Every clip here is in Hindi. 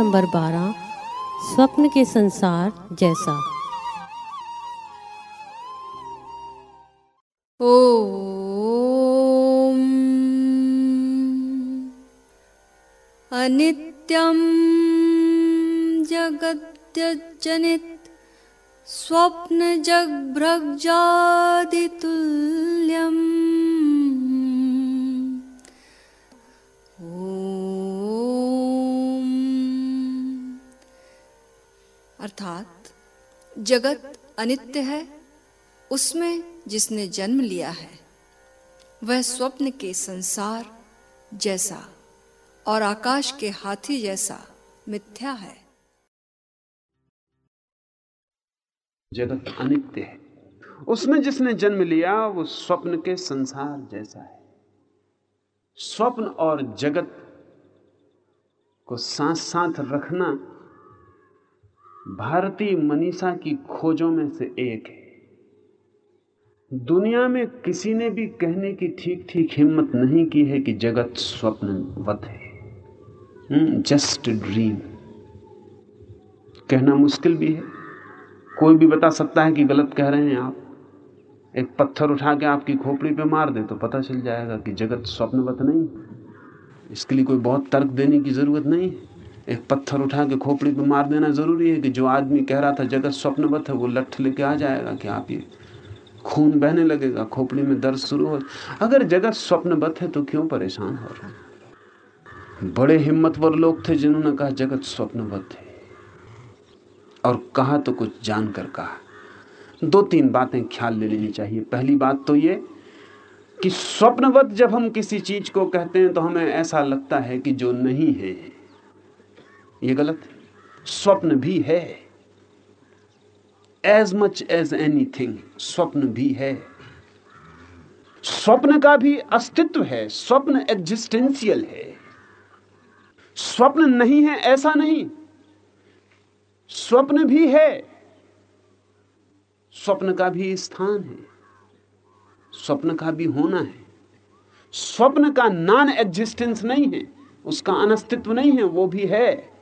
नंबर बारह स्वप्न के संसार जैसा। ॐ अनित्यं जगत्यजनित स्वप्नजग्भ्रग्जादितुल्यम्। ॐ अर्थात, जगत अनित्य है, उसमें जिसने जन्म लिया है, वह स्वप्न के संसार जैसा और आकाश के हाथी जैसा मिथ्या है। जगत अनित्य है। उसमें जिसने जन्म लिया, वो स्वप्न के संसार जैसा है। स्वप्न और जगत को साथ साथ रखना भारतीय मनीषा की खोजों में से एक है। दुनिया में किसी ने भी कहने की ठीक ठीक हिम्मत नहीं की है कि जगत स्वप्नवत है। जस्ट ड्रीम कहना मुश्किल भी है। कोई भी बता सकता है कि गलत कह रहे हैं आप। एक पत्थर उठा के आपकी खोपड़ी पे मार दे तो पता चल जाएगा कि जगत स्वप्नवत नहीं। इसके लिए कोई बहुत तर्क देने की ज़रूरत नहीं। एक पत्थर उठा के खोपड़ी पे मार देना ज़रूरी है कि जो आदमी कह रहा था, जगत स्वप्नवत है, वो लठ लेके आ जाएगा कि आप ये खून बहने लगेगा, खोपड़ी में दर्द शुरू हो। अगर जगत स्वप्नवत है तो क्यों परेशान हो रहे बड़े हिम्मतवर लोग थे जिन्होंने कहा, जगत स्वप्नवत है। और कहा तो कुछ जानकर कहा। दो तीन बातें ख्याल ले लेनी चाहिए। पहली बात तो ये कि स्वप्नवत जब हम किसी चीज़ को कहते हैं तो हमें ऐसा लगता है कि जो नहीं है ये गलत स्वप्न भी है। As much as anything स्वप्न भी है। स्वप्न का भी अस्तित्व है। स्वप्न एग्जिस्टेंशियल है। स्वप्न नहीं है, ऐसा नहीं। स्वप्न भी है। स्वप्न का भी स्थान है। स्वप्न का भी होना है। स्वप्न का नॉन एग्जिस्टेंस नहीं है। उसका अनस्तित्व नहीं है, वो भी है।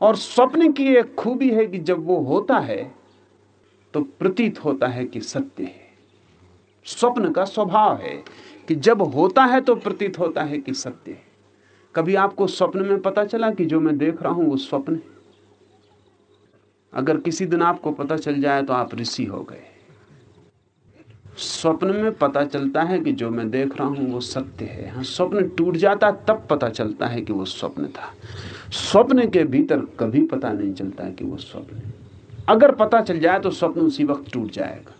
और स्वप्न की एक खूबी है कि जब वो होता है तो प्रतीत होता है कि सत्य है। स्वप्न का स्वभाव है कि जब होता है तो प्रतीत होता है कि सत्य है। कभी आपको स्वप्न में पता चला कि जो मैं देख रहा हूँ, वो स्वप्न है? अगर किसी दिन आपको पता चल जाए तो आप ऋषि हो गए। स्वप्न में पता चलता है कि जो मैं देख रहा हूँ, वो सत्य है। हाँ स्वप्न टूट जाता, तब पता चलता है कि वो स्वप्न था। स्वप्न के भीतर कभी पता नहीं चलता कि वो स्वप्न है। अगर पता चल जाए तो स्वप्न उसी वक्त टूट जाएगा।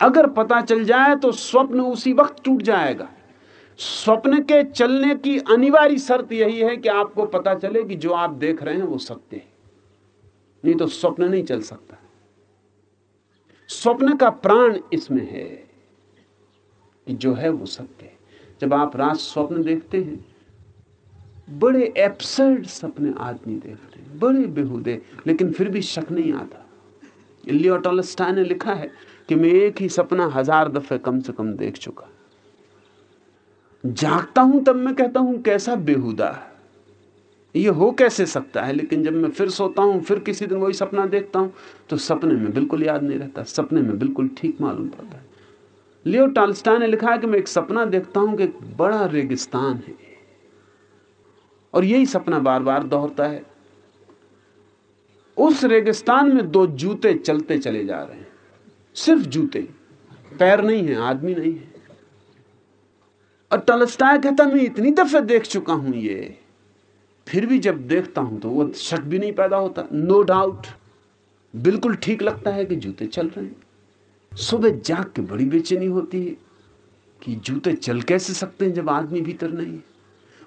अगर पता चल जाए तो स्वप्न उसी वक्त टूट जाएगा। स्वप्न के चलने की अनिवार्य शर्त यही है कि आपको पता चले कि जो आप देख रहे हैं वो सत्य है। नहीं तो स्वप्न नहीं चल सकता। स्वप्न का प्राण इसमें है कि जो है वो सत्य है। जब आप रात स्वप्न देखते हैं बड़े एब्सर्ड सपने आदमी देखते हैं, बड़े बेहूदे, लेकिन फिर भी शक नहीं आता। लियो ने लिखा है कि मैं एक ही सपना हज़ार दफे कम से कम देख चुका। जागता हूँ तब मैं कहता हूँ, कैसा बेहुदा ये हो कैसे सकता है? लेकिन जब मैं फिर सोता हूँ, फिर किसी दिन वही सपना देखता हूँ तो सपने में बिल्कुल याद नहीं रहता, सपने में बिल्कुल ठीक मालूम पड़ता है। लियो टालस्टाइन ने लिखा है कि मैं एक सपना देखता हूँ कि एक बड़ा रेगिस्तान है। और यही सपना बार बार दोहरता है। उस रेगिस्तान में दो जूते चलते चले जा रहे हैं। सिर्फ़ जूते। पैर नहीं है, आदमी नहीं है। और टलस्टाय कहता मैं इतनी दफे देख चुका हूँ ये। फिर भी जब देखता हूँ तो वो शक भी नहीं पैदा होता। नो डाउट बिल्कुल ठीक लगता है कि जूते चल रहे हैं। सुबह जाग के बड़ी बेचैनी होती है कि जूते चल कैसे सकते हैं जब आदमी भीतर नहीं है?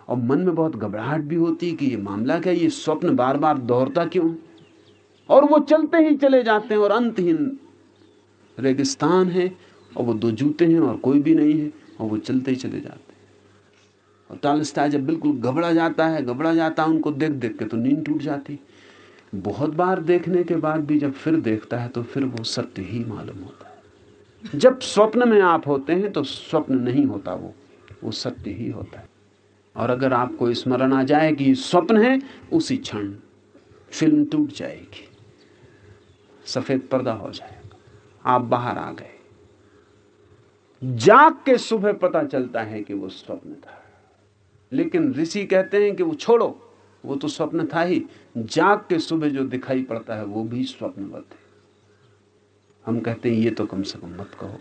और मन में बहुत घबराहट भी होती कि ये मामला क्या ये स्वप्न बार बार दोहरता क्यों? और वो चलते ही चले जाते हैं और अंतहीन रेगिस्तान है और वो दो जूते हैं और कोई भी नहीं है और वो चलते ही चले जाते हैं। और टालस्टाय जब बिल्कुल घबरा जाता है, घबरा जाता है, उनको देख देख के तो नींद टूट जाती। बहुत बार देखने के बाद भी जब फिर देखता है तो फिर वो सत्य ही मालूम होता है। जब स्वप्न में आप होते हैं तो स्वप्न नहीं होता वो वो सत्य ही होता है। और अगर आपको स्मरण आ जाए कि स्वप्न है, उसी क्षण फ़िल्म टूट जाएगी। सफ़ेद पर्दा हो जाएगा। आप बाहर आ गए। जाग के सुबह पता चलता है कि वो स्वप्न था। लेकिन ऋषि कहते हैं कि वो छोड़ो, वो तो स्वप्न था ही। जाग के सुबह जो दिखाई पड़ता है, वो भी स्वप्नवत है। हम कहते हैं, ये तो कम से कम मत कहो।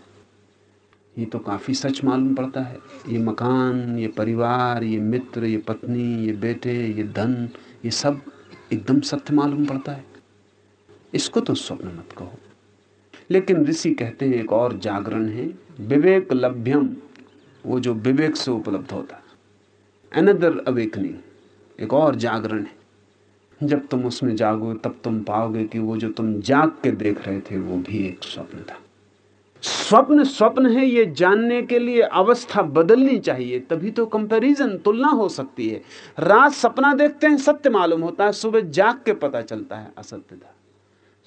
ये तो काफ़ी सच मालूम पड़ता है। ये मकान, ये परिवार, ये मित्र, ये पत्नी, ये बेटे, ये धन, ये सब एकदम सत्य मालूम पड़ता है। इसको तो स्वप्न मत कहो। लेकिन ऋषि कहते हैं, एक और जागरण है, विवेक लभ्यम। वो जो विवेक से उपलब्ध होता। अनदर अवेकनिंग एक और जागरण है। जब तुम उसमें जागो, तब तुम पाओगे कि वो जो तुम जाग के देख रहे थे, वो भी एक स्वप्न था। स्वप्न स्वप्न है ये जानने के लिए अवस्था बदलनी चाहिए, तभी तो कंपैरिजन तुलना हो सकती है। रात सपना देखते हैं, सत्य मालूम होता है, सुबह जाग के पता चलता है असत्य था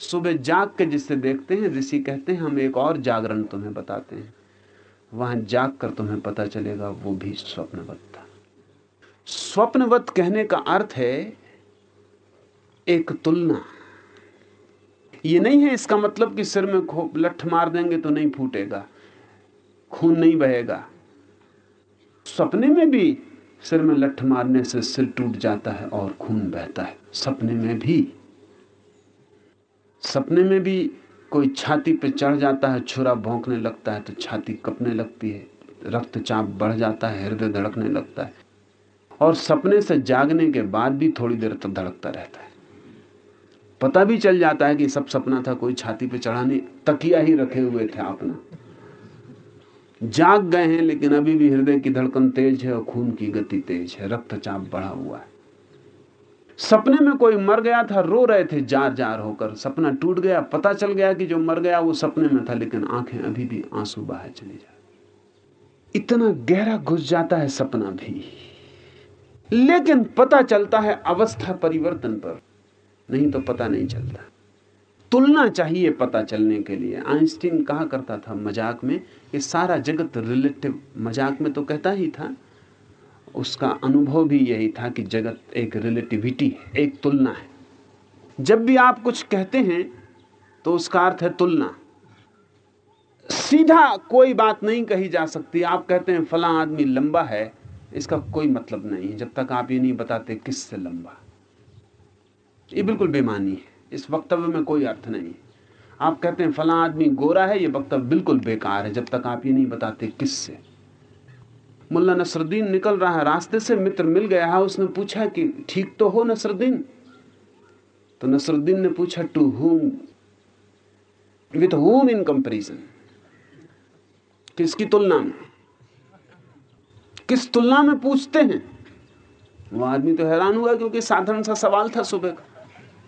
सुबह जाग के जिससे देखते हैं, ऋषि कहते हैं, हम एक और जागरण तुम्हें बताते हैं। वहाँ जाग कर तुम्हें पता चलेगा, वो भी स्वप्नवत था। स्वप्नवत कहने का अर्थ है, एक तुलना। ये नहीं है इसका मतलब कि सिर में लठ मार देंगे तो नहीं फूटेगा, खून नहीं बहेगा। सपने में भी सिर में लठ मारने से सिर टूट जाता है और खून बहता है। सपने में भी। सपने में भी कोई छाती पे चढ़ जाता है, छुरा भोंकने लगता है तो छाती कपने लगती है, रक्तचाप बढ़ जाता है, हृदय धड़कने लगता है। और सपने से जागने के बाद भी थोड़ी देर तक धड़कता रहता है। पता भी चल जाता है कि सब सपना था, कोई छाती पे चढ़ाने तकिया ही रखे हुए थे अपना जाग गए हैं, लेकिन अभी भी हृदय की धड़कन तेज है और खून की गति तेज है। रक्तचाप बढ़ा हुआ है। सपने में कोई मर गया था, रो रहे थे जार जार होकर। सपना टूट गया, पता चल गया कि जो मर गया वो सपने में था, लेकिन आँखें अभी भी आँसू बाहर चली जा इतना गहरा घुस जाता है सपना भी। लेकिन पता चलता है अवस्था परिवर्तन पर। नहीं तो पता नहीं चलता। तुलना चाहिए पता चलने के लिए। आइंस्टीन कहा करता था मज़ाक में कि सारा जगत रिलेटिव मज़ाक में तो कहता ही था। उसका अनुभव भी यही था कि जगत एक रिलेटिविटी है, एक तुलना है। जब भी आप कुछ कहते हैं तो उसका अर्थ है तुलना। सीधा कोई बात नहीं कही जा सकती। आप कहते हैं, फला आदमी लंबा है। इसका कोई मतलब नहीं है। जब तक आप ये नहीं बताते किससे लंबा। ये बिल्कुल बेमानी है। इस वक्तव्य में कोई अर्थ नहीं आप कहते हैं, फला आदमी गोरा है, ये वक्तव्य बिल्कुल बेकार है। जब तक आप ये नहीं बताते किससे। मुल्ला नसरुद्दीन निकल रहा है, रास्ते से मित्र मिल गया है, उसने पूछा कि ठीक तो हो नसरुद्दीन? तो नसरुद्दीन ने पूछा, to whom? With whom in comparison. किसकी तुलना में? किस तुलना में पूछते हैं? वो आदमी तो हैरान हुआ क्योंकि साधारण सा सवाल था सुबह का।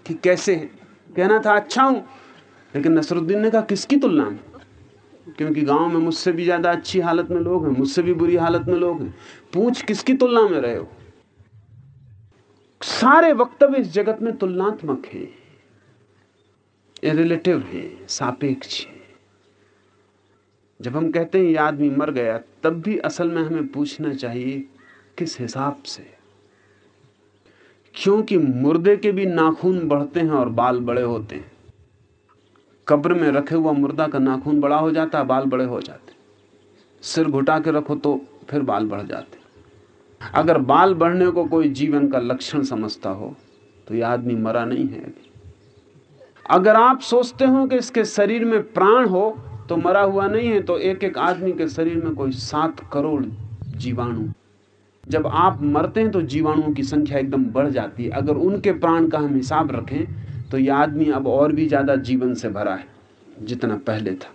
कि कैसे? है कहना था अच्छा हूँ। लेकिन नसरुद्दीन ने कहा, किसकी तुलना में क्योंकि गाँव में मुझसे भी ज़्यादा अच्छी हालत में लोग हैं, मुझसे भी बुरी हालत में लोग हैं। पूछ, किसकी तुलना में रहे हो? सारे वक्तव्य इस जगत में तुलनात्मक हैं। रिलेटिव हैं, सापेक्ष हैं। जब हम कहते हैं, ये आदमी मर गया, तब भी असल में हमें पूछना चाहिए, किस हिसाब से? क्योंकि मुर्दे के भी नाखून बढ़ते हैं और बाल बड़े होते हैं। कब्र में रखे हुआ मुर्दा का नाखून बड़ा हो जाता है, बाल बड़े हो जाते सिर घुटा के रखो तो फिर बाल बढ़ जाते अगर बाल बढ़ने को कोई जीवन का लक्षण समझता हो तो यह आदमी मरा नहीं है अभी। अगर आप सोचते हो कि इसके शरीर में प्राण हो तो मरा हुआ नहीं है तो एक एक आदमी के शरीर में कोई सात करोड़ जीवाणु जब आप मरते हैं तो जीवाणुओं की संख्या एकदम बढ़ जाती है। अगर उनके प्राण का हम हिसाब रखें तो यह आदमी अब और भी ज़्यादा जीवन से भरा है, जितना पहले था।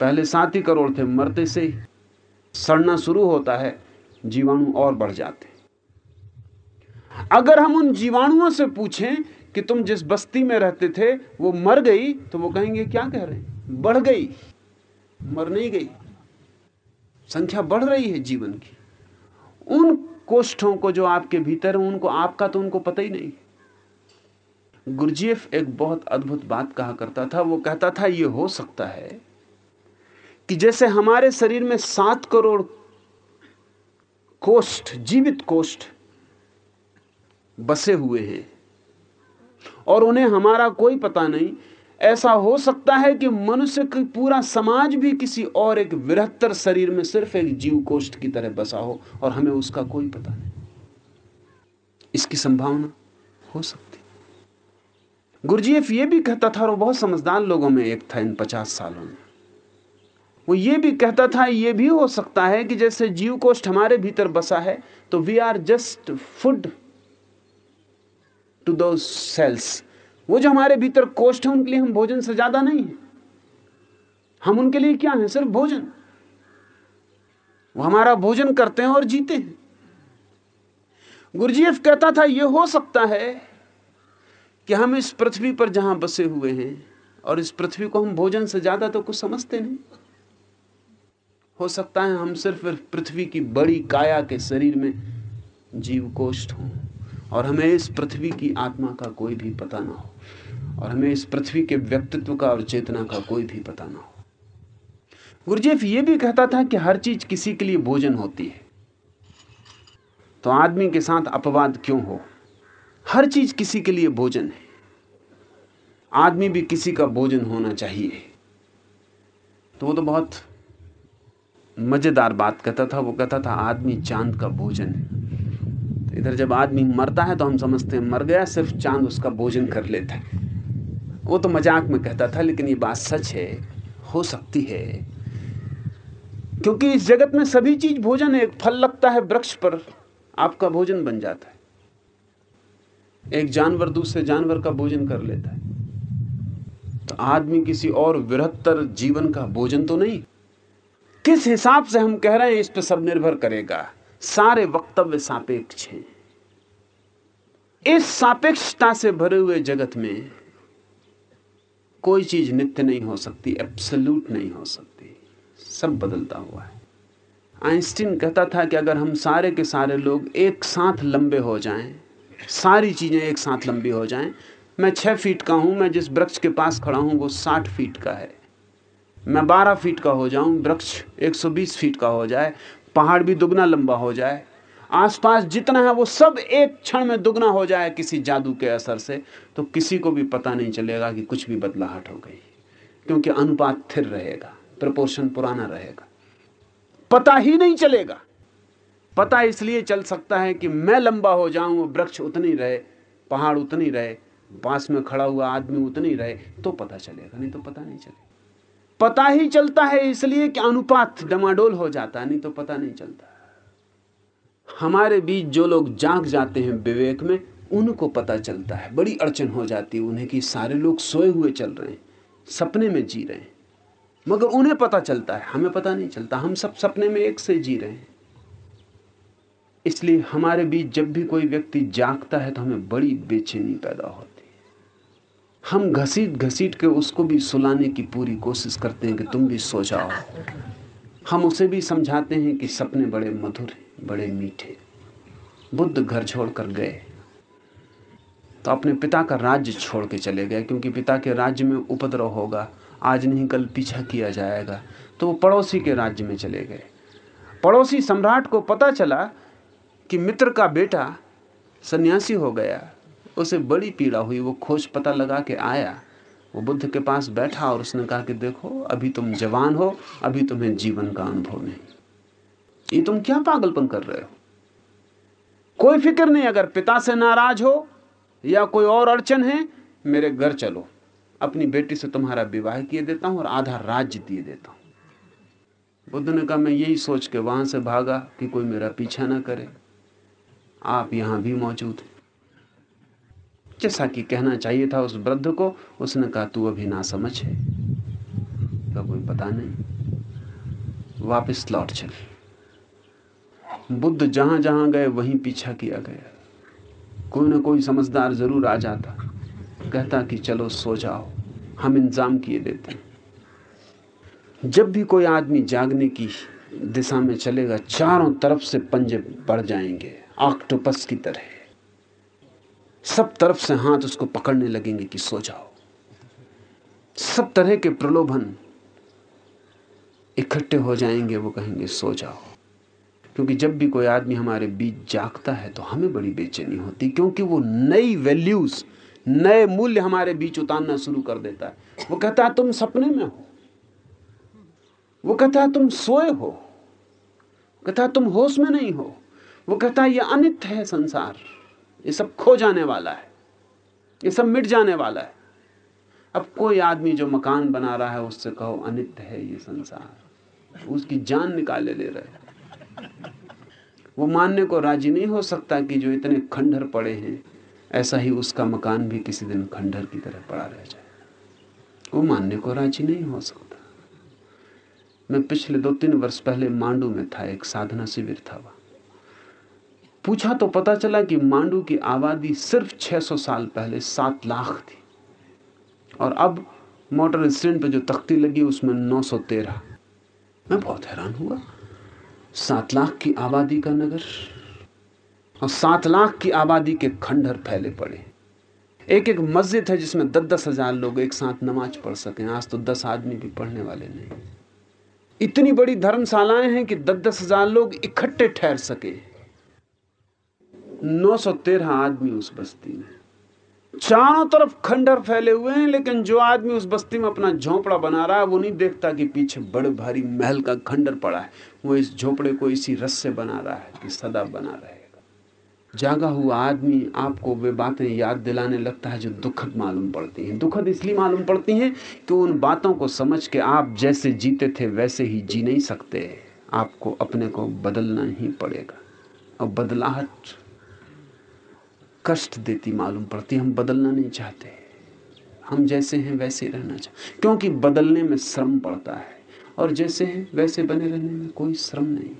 पहले सात ही करोड़ थे, मरते से ही सड़ना शुरू होता है, जीवाणु और बढ़ जाते अगर हम उन जीवाणुओं से पूछें कि तुम जिस बस्ती में रहते थे, वो मर गई तो वो कहेंगे, क्या कह रहे हैं? बढ़ गई मर नहीं गई। संख्या बढ़ रही है जीवन की। उन कोष्ठों को जो आपके भीतर है, उनको आपका तो उनको पता ही नहीं। गुरजीएफ एक बहुत अद्भुत बात कहा करता था। वो कहता था, ये हो सकता है कि जैसे हमारे शरीर में सात करोड़ कोष्ठ, जीवित कोष्ठ बसे हुए हैं और उन्हें हमारा कोई पता नहीं ऐसा हो सकता है कि मनुष्य का पूरा समाज भी किसी और एक वृहत्तर शरीर में सिर्फ़ एक जीव कोष्ठ की तरह बसा हो और हमें उसका कोई पता नहीं। इसकी संभावना हो सकती। गुरजीएफ ये भी कहता था और बहुत समझदार लोगों में एक था इन पचास सालों में। वो ये भी कहता था, ये भी हो सकता है कि जैसे जीव कोष्ठ हमारे भीतर बसा है तो we are just food to those cells वो जो हमारे भीतर कोष्ठ है, उनके लिए हम भोजन से ज़्यादा नहीं है। हम उनके लिए क्या है? सिर्फ़ भोजन। वो हमारा भोजन करते हैं और जीते हैं। गुरजीएफ कहता था यह हो सकता है कि हम इस पृथ्वी पर जहाँ बसे हुए हैं और इस पृथ्वी को हम भोजन से ज़्यादा तो कुछ समझते नहीं। हो सकता है हम सिर्फ़ पृथ्वी की बड़ी काया के शरीर में जीव कोष्ठ हों। और हमें इस पृथ्वी की आत्मा का कोई भी पता ना हो। और हमें इस पृथ्वी के व्यक्तित्व का और चेतना का कोई भी पता ना हो। गुरुजेफ ये भी कहता था कि हर चीज़ किसी के लिए भोजन होती है। तो आदमी के साथ अपवाद क्यों हो? हर चीज़ किसी के लिए भोजन है। आदमी भी किसी का भोजन होना चाहिए। तो वो तो बहुत मज़ेदार बात कहता था, वो कहता था, आदमी चाँद का भोजन इधर जब आदमी मरता है तो हम समझते हैं मर गया, सिर्फ़ चाँद उसका भोजन कर लेता है। वो तो मज़ाक में कहता था, लेकिन ये बात सच है, हो सकती है। क्योंकि इस जगत में सभी चीज़ भोजन है, एक फल लगता है वृक्ष पर, आपका भोजन बन जाता है। एक जानवर दूसरे जानवर का भोजन कर लेता है। तो आदमी किसी और वृहत्तर जीवन का भोजन तो नहीं। किस हिसाब से हम कह रहे हैं, इस पर सब निर्भर करेगा। सारे वक्तव्य सापेक्ष हैं। इस सापेक्षता से भरे हुए जगत में कोई चीज़ नित्य नहीं हो सकती एब्सल्यूट नहीं हो सकती। सब बदलता हुआ है। आइंस्टीन कहता था कि अगर हम सारे के सारे लोग एक साथ लंबे हो जाएँ, सारी चीज़ें एक साथ लंबी हो जाएँ, मैं छह फीट का हूँ मैं जिस वृक्ष के पास खड़ा हूँ वो साठ फीट का है। मैं बारह फीट का हो जाऊँ वृक्ष एक सौ बीस फीट का हो जाए पहाड़ भी दुगना लंबा हो जाए, आसपास जितना है वो सब एक क्षण में दुगना हो जाए किसी जादू के असर से तो किसी को भी पता नहीं चलेगा कि कुछ भी बदलाहट हो गई। क्योंकि अनुपात स्थिर रहेगा, प्रपोर्शन पुराना रहेगा। पता ही नहीं चलेगा। पता इसलिए चल सकता है कि मैं लंबा हो जाऊँ, वृक्ष उतनी रहे, पहाड़ उतनी रहे, पास में खड़ा हुआ आदमी उतनी रहे तो पता चलेगा, नहीं तो पता नहीं चलेगा। पता ही चलता है इसलिए कि अनुपात डमाडोल हो जाता नहीं तो पता नहीं चलता। हमारे बीच जो लोग जाग जाते हैं विवेक में, उनको पता चलता है। बड़ी अड़चन हो जाती है उन्हें कि सारे लोग सोए हुए चल रहे हैं, सपने में जी रहे हैं। मगर उन्हें पता चलता है, हमें पता नहीं चलता, हम सब सपने में एक से जी रहे हैं। इसलिए हमारे बीच जब भी कोई व्यक्ति जागता है तो हमें बड़ी बेचैनी पैदा होती हम घसीट घसीट के उसको भी सुलाने की पूरी कोशिश करते हैं कि तुम भी सो जाओ। हम उसे भी समझाते हैं कि सपने बड़े मधुर हैं, बड़े मीठे। बुद्ध घर छोड़कर गए। तो अपने पिता का राज्य छोड़ के चले गए, क्योंकि पिता के राज्य में उपद्रव होगा। आज नहीं, कल पीछा किया जाएगा। तो वो पड़ोसी के राज्य में चले गए। पड़ोसी सम्राट को पता चला कि मित्र का बेटा सन्यासी हो गया। उसे बड़ी पीड़ा हुई, वो खोज पता लगा के आया। वो बुद्ध के पास बैठा और उसने कहा कि देखो, अभी तुम जवान हो, अभी तुम्हें जीवन का अनुभव नहीं। ये तुम क्या पागलपन कर रहे हो? कोई फ़िक्र नहीं, अगर पिता से नाराज़ हो या कोई और अड़चन है, मेरे घर चलो। अपनी बेटी से तुम्हारा विवाह किए देता हूँ और आधा राज्य दिए देता हूँ। बुद्ध ने कहा, मैं यही सोच के वहाँ से भागा कि कोई मेरा पीछा ना करे। आप यहाँ भी मौजूद हैं। जैसा कि कहना चाहिए था उस वृद्ध को, उसने कहा, तू अभी ना समझ है। का कोई पता नहीं। वापस लौट चल। बुद्ध जहाँ जहाँ गए, वहीं पीछा किया गया। कोई ना कोई समझदार ज़रूर आ जाता। कहता कि, चलो सो जाओ, हम इंतज़ाम किए देते हैं। जब भी कोई आदमी जागने की दिशा में चलेगा, चारों तरफ़ से पंजे बढ़ जाएँगे, ऑक्टोपस की तरह। सब तरफ़ से हाथ उसको पकड़ने लगेंगे कि सो जाओ। सब तरह के प्रलोभन इकट्ठे हो जाएँगे, वो कहेंगे, सो जाओ। क्योंकि जब भी कोई आदमी हमारे बीच जागता है तो हमें बड़ी बेचैनी होती क्योंकि वो नई वैल्यूज़, नए मूल्य हमारे बीच उतारना शुरू कर देता है। वो कहता है, तुम सपने में हो। वो कहता है, तुम सोए हो। कहता है, तुम होश में नहीं हो? वो कहता है, ये अनित है संसार। ये सब खो जाने वाला है। ये सब मिट जाने वाला है। अब कोई आदमी जो मकान बना रहा है, उससे कहो अनित्य है ये संसार। उसकी जान निकाले ले रहे वो मानने को राज़ी नहीं हो सकता कि जो इतने खंडर पड़े हैं, ऐसा ही उसका मकान भी किसी दिन खंडर की तरह पड़ा रह जाए। वो मानने को राज़ी नहीं हो सकता। मैं पिछले दो तीन वर्ष पहले मांडू में था, एक साधना शिविर था वहाँ। पूछा तो पता चला कि मांडू की आबादी सिर्फ़ 600 साल पहले सात लाख थी। और अब मोटर स्टैंड पर जो तख्ती लगी, उसमें 913 मैं बहुत हैरान हुआ। सात लाख की आबादी का नगर और सात लाख की आबादी के खंडहर फैले पड़े। एक एक मस्जिद है जिसमें दस दस हज़ार लोग एक साथ नमाज़ पढ़ सकें। आज तो दस आदमी भी पढ़ने वाले नहीं। इतनी बड़ी धर्मशालाएँ हैं कि दस दस हज़ार लोग इकट्ठे ठहर सके। 913 आदमी उस बस्ती में चारों तरफ़ खंडर फैले हुए हैं, लेकिन जो आदमी उस बस्ती में अपना झोपड़ा बना रहा है, वो नहीं देखता कि पीछे बड़े भारी महल का खंडर पड़ा है। वो इस झोपड़े को इसी रस से बना रहा है कि सदा बना रहेगा। जागा हुआ आदमी आपको वे बातें याद दिलाने लगता है जो दुखद मालूम पड़ती हैं। दुखद इसलिए मालूम पड़ती हैं कि उन बातों को समझ के आप जैसे जीते थे, वैसे ही जी नहीं सकते। आपको अपने को बदलना ही पड़ेगा। और बदलाहट कष्ट देती मालूम पड़ती हम बदलना नहीं चाहते हम जैसे हैं, वैसे रहना चाहते क्योंकि बदलने में श्रम पड़ता है। और जैसे हैं, वैसे बने रहने में कोई श्रम नहीं।